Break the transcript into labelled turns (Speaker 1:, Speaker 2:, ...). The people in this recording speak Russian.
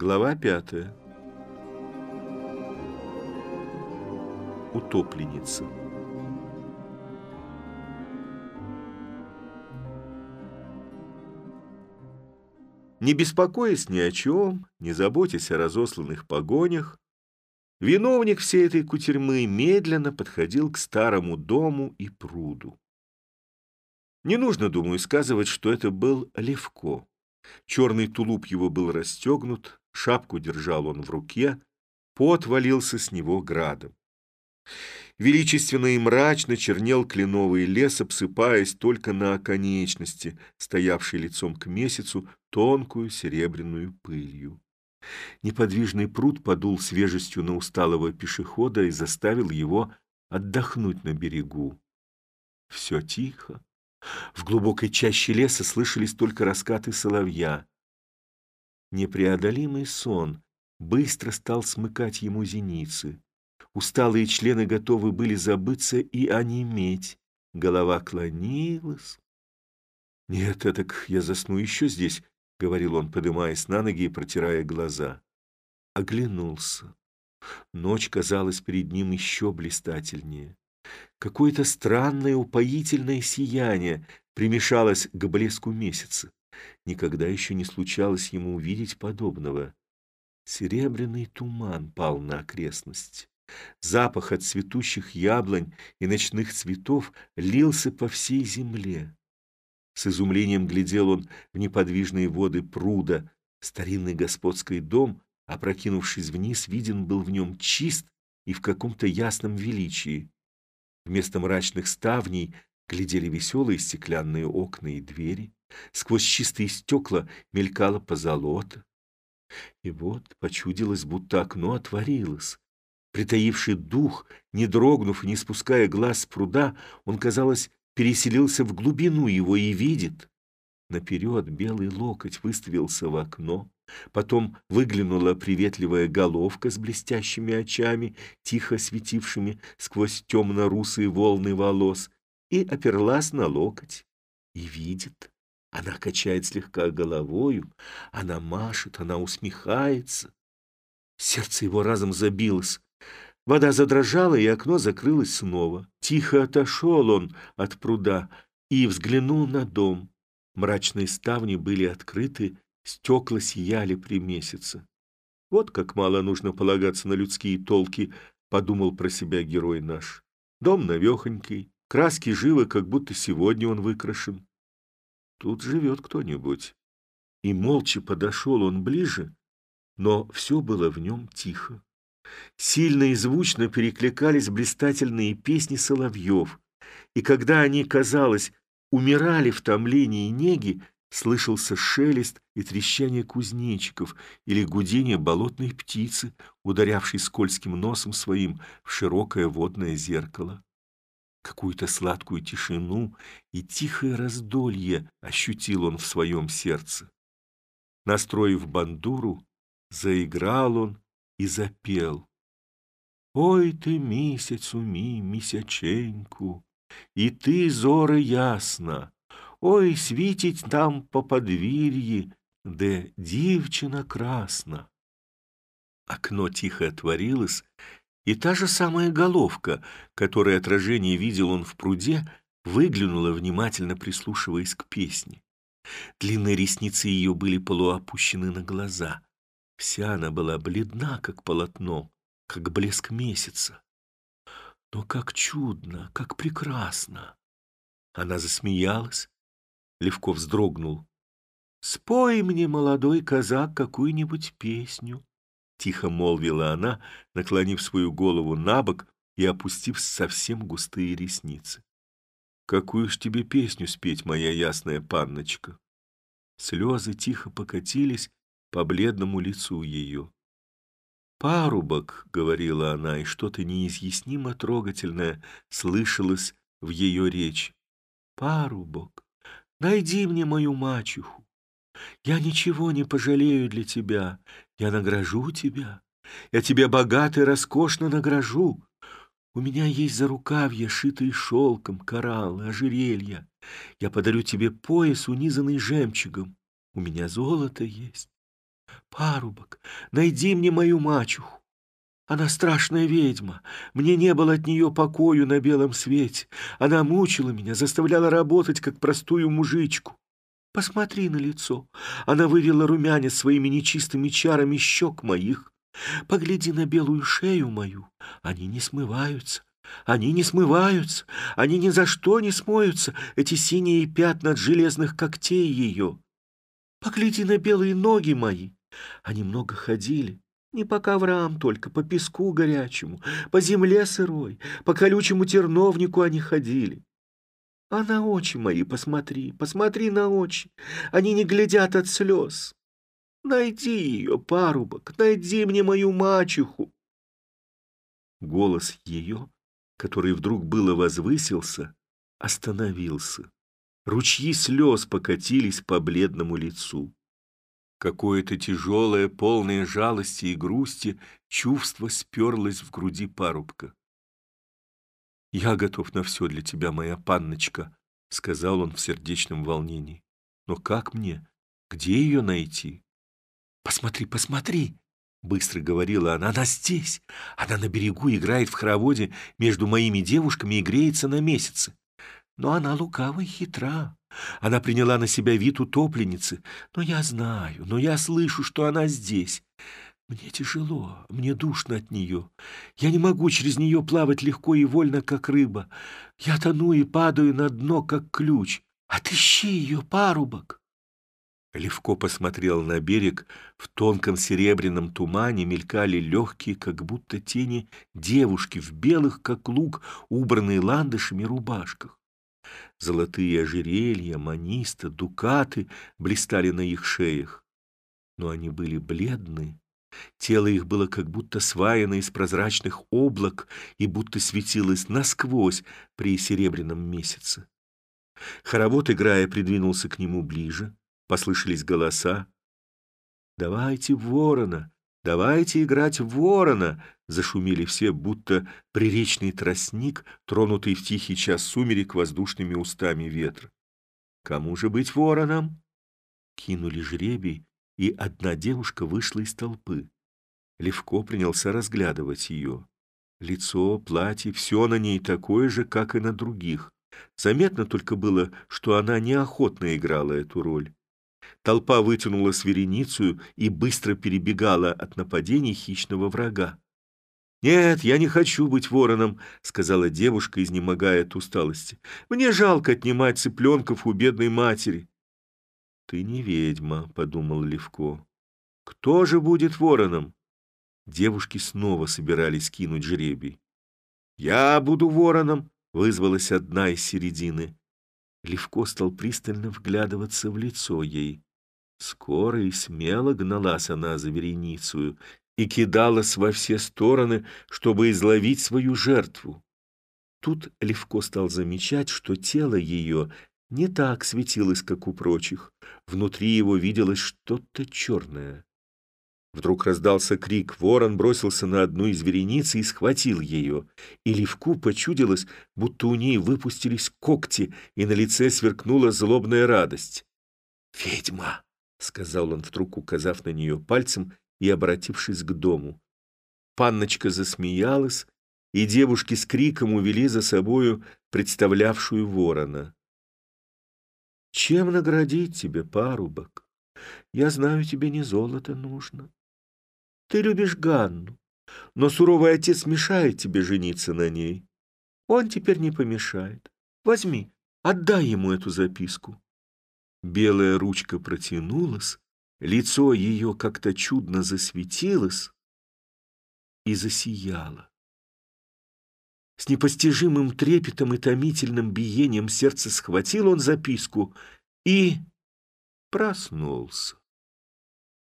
Speaker 1: Глава пятая. Утопленница. Не беспокоясь ни о чем, не заботясь о разосланных погонях, виновник всей этой кутерьмы медленно подходил к старому дому и пруду. Не нужно, думаю, сказывать, что это был Левко. Черный тулуп его был расстегнут, шапку держал он в руке, пот валился с него градом. Величественно и мрачно чернел кленовый лес, обсыпаясь только на оконечности, стоявшей лицом к месяцу, тонкую серебряную пылью. Неподвижный пруд подул свежестью на усталого пешехода и заставил его отдохнуть на берегу. Все тихо. В глубокой чаще леса слышались только раскаты соловья. Непреодолимый сон быстро стал смыкать ему зеницы. Усталые члены готовы были забыться и онеметь. Голова клонилась. «Нет, так я засну еще здесь», — говорил он, поднимаясь на ноги и протирая глаза. Оглянулся. Ночь казалась перед ним еще блистательнее. Какое-то странное упоительное сияние примешалось к блеску месяца. Никогда еще не случалось ему увидеть подобного. Серебряный туман пал на окрестность. Запах от цветущих яблонь и ночных цветов лился по всей земле. С изумлением глядел он в неподвижные воды пруда. Старинный господский дом, опрокинувшись вниз, виден был в нем чист и в каком-то ясном величии. Вместо мрачных ставней глядели веселые стеклянные окна и двери. Сквозь чистые стекла мелькало позолота. И вот почудилось, будто окно отворилось. Притаивший дух, не дрогнув и не спуская глаз с пруда, он, казалось, переселился в глубину его и видит. Наперед белый локоть выставился в окно, потом выглянула приветливая головка с блестящими очами, тихо светившими сквозь темно-русые волны волос, и оперлась на локоть. И видит. Она качает слегка головою, она машет, она усмехается. Сердце его разом забилось. Вода задрожала, и окно закрылось снова. Тихо отошел он от пруда и взглянул на дом. Мрачные ставни были открыты, стекла сияли при месяце. Вот как мало нужно полагаться на людские толки, подумал про себя герой наш. Дом навехонький, краски живы, как будто сегодня он выкрашен. Тут живет кто-нибудь. И молча подошел он ближе, но все было в нем тихо. Сильно и звучно перекликались блистательные песни соловьев, и когда они, казалось, умирали в томлении неги, слышался шелест и трещание кузнечиков или гудение болотной птицы, ударявшей скользким носом своим в широкое водное зеркало. Какую-то сладкую тишину и тихое раздолье ощутил он в своем сердце. Настроив бандуру, заиграл он и запел. Ой ты, місяцю мій, місяченьку, і ти, зоре ясна, ой світить там по подвір'ї, де дівчина красна. Окно тихо отворилось, и та же самая головка, которой отражение видел он в пруде, выглянула, внимательно прислушиваясь к песне. Длинные ресницы ее были полуопущены на глаза. Вся она была бледна, как полотно, как блеск месяца. Но как чудно, как прекрасно! Она засмеялась. Левков вздрогнул. «Спой мне, молодой казак, какую-нибудь песню», — тихо молвила она, наклонив свою голову на бок и опустив совсем густые ресницы. «Какую ж тебе песню спеть, моя ясная панночка?» Слезы тихо покатились по бледному лицу ее. «Парубок», — говорила она, и что-то неизъяснимо трогательное слышалось в ее речи. «Парубок, найди мне мою мачеху. Я ничего не пожалею для тебя. Я награжу тебя. Я тебя богато и роскошно награжу. У меня есть зарукавья, шитые шелком, кораллы, ожерелья. Я подарю тебе пояс, унизанный жемчугом. У меня золото есть. парубок, найди мне мою мачеху. Она страшная ведьма. Мне не было от нее покою на белом свете. Она мучила меня, заставляла работать, как простую мужичку. Посмотри на лицо. Она вывела румянец своими нечистыми чарами щек моих. Погляди на белую шею мою. Они не смываются. Они не смываются. Они ни за что не смоются, эти синие пятна от железных когтей ее. Погляди на белые ноги мои. Они много ходили. Не по коврам только, по песку горячему, по земле сырой, по колючему терновнику они ходили. А на очи мои посмотри, посмотри на очи. Они не глядят от слез. Найди ее, парубок, найди мне мою мачеху. Голос ее, который вдруг было возвысился, остановился. Ручьи слез покатились по бледному лицу. Какое-то тяжелое, полное жалости и грусти чувство сперлось в груди парубка. «Я готов на все для тебя, моя панночка», — сказал он в сердечном волнении. «Но как мне? Где ее найти?» «Посмотри, посмотри!» — быстро говорила она. «Она здесь! Она на берегу играет в хороводе между моими девушками и греется на месяце. Но она лукава и хитра. Она приняла на себя вид утопленницы. Но я знаю, но я слышу, что она здесь. Мне тяжело, мне душно от нее. Я не могу через нее плавать легко и вольно, как рыба. Я тону и падаю на дно, как ключ. Отыщи ее, парубок!» Левко посмотрел на берег. В тонком серебряном тумане мелькали легкие, как будто тени, девушки в белых, как лук, убранные ландышами рубашках. Золотые ожерелья, маниста, дукаты блистали на их шеях. Но они были бледны, Тело их было как будто сваяно из прозрачных облак и будто светилось насквозь при серебряном месяце. Хоровод, играя, придвинулся к нему ближе. Послышались голоса. «Давайте ворона! Давайте играть ворона!» Зашумели все, будто приречный тростник, тронутый в тихий час сумерек воздушными устами ветра. «Кому же быть вороном?» Кинули жребий, и одна девушка вышла из толпы. Левко принялся разглядывать ее. Лицо, платье, все на ней такое же, как и на других. Заметно только было, что она неохотно играла эту роль. Толпа вытянула вереницу и быстро перебегала от нападений хищного врага. «Нет, я не хочу быть вороном», — сказала девушка, изнемогая от усталости. «Мне жалко отнимать цыпленков у бедной матери». «Ты не ведьма», — подумал Левко. «Кто же будет вороном?» Девушки снова собирались кинуть жребий. «Я буду вороном», — вызвалась одна из середины. Левко стал пристально вглядываться в лицо ей. Скоро и смело гналась она за вереницу и кидалась во все стороны, чтобы изловить свою жертву. Тут Левко стал замечать, что тело ее не так светилось, как у прочих. Внутри его виделось что-то черное. Вдруг раздался крик, ворон бросился на одну из верениц и схватил ее. И Левку почудилось, будто у ней выпустились когти, и на лице сверкнула злобная радость. «Ведьма!» — сказал он, вдруг указав на нее пальцем и обратившись к дому. Панночка засмеялась, и девушки с криком увели за собою представлявшую ворона. Чем наградить тебе, парубок? Я знаю, тебе не золото нужно. Ты любишь Ганну, но суровый отец мешает тебе жениться на ней. Он теперь не помешает. Возьми, отдай ему эту записку. Белая ручка протянулась, лицо ее как-то чудно засветилось и засияло. С непостижимым трепетом и томительным биением сердца схватил он записку и проснулся.